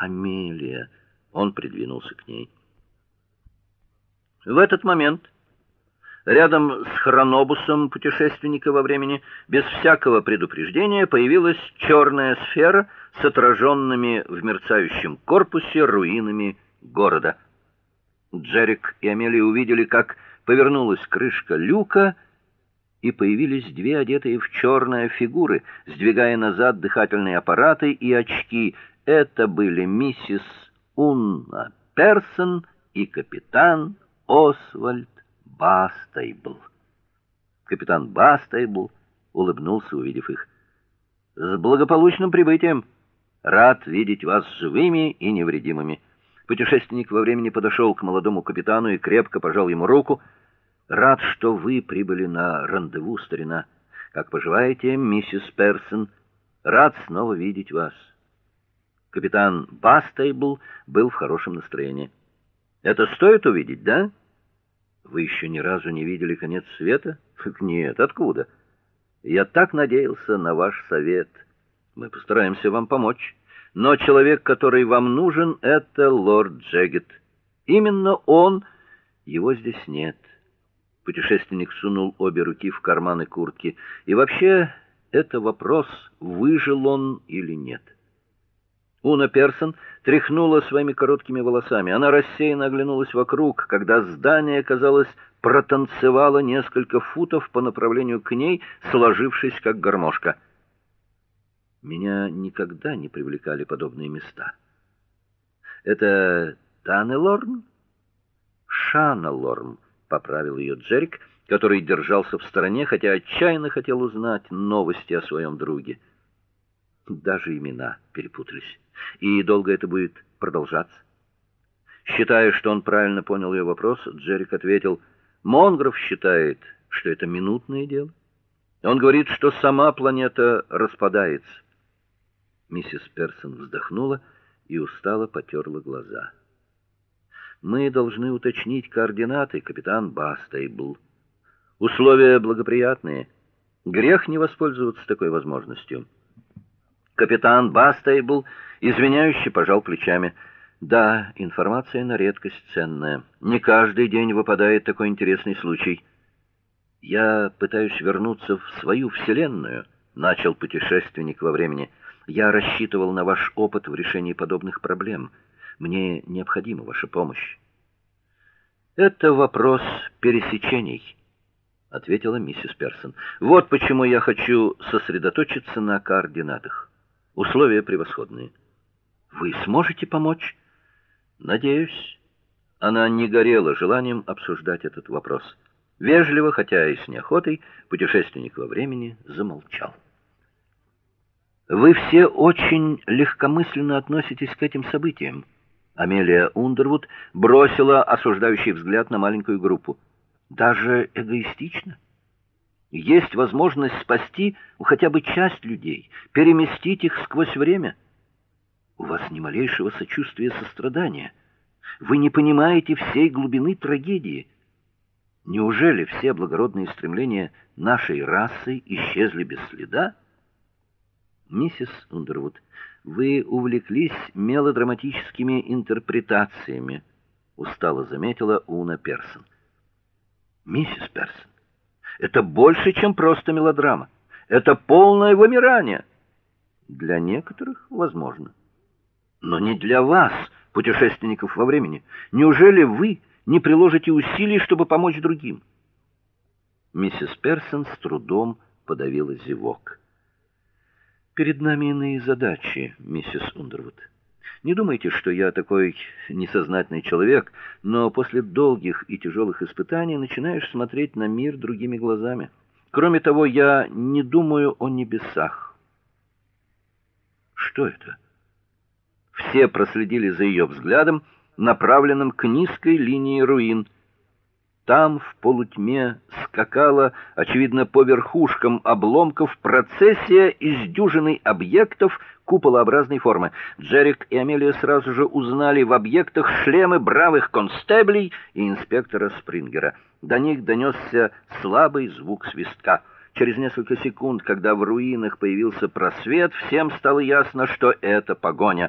Амелия. Он придвинулся к ней. В этот момент рядом с хронобусом путешественника во времени без всякого предупреждения появилась черная сфера с отраженными в мерцающем корпусе руинами города. Джерик и Амелия увидели, как повернулась крышка люка, и появились две одетые в черное фигуры, сдвигая назад дыхательные аппараты и очки. Это были миссис Унна Персон и капитан Освальд Бастейбл. Капитан Бастейбл улыбнулся, увидев их. С благополучным прибытием. Рад видеть вас живыми и невредимыми. Путешественник во времени подошел к молодому капитану и крепко пожал ему руку. Рад, что вы прибыли на рандеву, старина. Как поживаете, миссис Персон? Рад снова видеть вас. Капитан Бастейбл был в хорошем настроении. Это стоит увидеть, да? Вы еще ни разу не видели конец света? Нет, откуда? Я так надеялся на ваш совет. Мы постараемся вам помочь. Но человек, который вам нужен, это лорд Джегет. Именно он, его здесь нет. Путешественник сунул обе руки в карманы куртки. И вообще, это вопрос, выжил он или нет. Уна Персон тряхнула своими короткими волосами. Она рассеянно оглянулась вокруг, когда здание, казалось, протанцевало несколько футов по направлению к ней, сложившись как гармошка. Меня никогда не привлекали подобные места. Это Танелорн? Шаналорн поправил ее Джерик, который держался в стороне, хотя отчаянно хотел узнать новости о своем друге. Даже имена перепутались. И долго это будет продолжаться? Считая, что он правильно понял ее вопрос, Джерик ответил: "Монгров считает, что это минутное дело. Он говорит, что сама планета распадается". Миссис Персон вздохнула и устало потёрла глаза. Мы должны уточнить координаты, капитан Бастейбл. Условия благоприятные. Грех не воспользоваться такой возможностью. Капитан Бастейбл извиняюще пожал плечами. Да, информация на редкость ценная. Не каждый день выпадает такой интересный случай. Я пытаюсь вернуться в свою вселенную, начал путешественник во времени. Я рассчитывал на ваш опыт в решении подобных проблем. Мне необходима ваша помощь. Это вопрос пересечений, ответила миссис Персон. Вот почему я хочу сосредоточиться на координатах. Условия превосходные. Вы сможете помочь? Надеюсь. Она не горела желанием обсуждать этот вопрос. Вежливо, хотя и с неохотой, путешественник во времени замолчал. Вы все очень легкомысленно относитесь к этим событиям. Амелия Ундервуд бросила осуждающий взгляд на маленькую группу. Даже эгоистично. Есть возможность спасти хотя бы часть людей, переместить их сквозь время. У вас ни малейшего сочувствия, сострадания. Вы не понимаете всей глубины трагедии. Неужели все благородные стремления нашей расы исчезли без следа? Миссис Ундервуд вы увлеклись мелодраматическими интерпретациями, устало заметила Уна Персон. Миссис Персон, это больше, чем просто мелодрама. Это полное вымирание. Для некоторых, возможно, но не для вас, путешественников во времени. Неужели вы не приложите усилий, чтобы помочь другим? Миссис Персон с трудом подавила зевок. Перед нами иные задачи, миссис Ундервуд. Не думайте, что я такой несознательный человек, но после долгих и тяжелых испытаний начинаешь смотреть на мир другими глазами. Кроме того, я не думаю о небесах. Что это? Все проследили за ее взглядом, направленным к низкой линии руин. Там в полутьме скакала, очевидно, по верхушкам обломков процессия из дюжины объектов куполообразной формы. Джерик и Амелия сразу же узнали в объектах шлемы бравых констеблей и инспектора Спрингера. До них донесся слабый звук свистка. Через несколько секунд, когда в руинах появился просвет, всем стало ясно, что это погоня.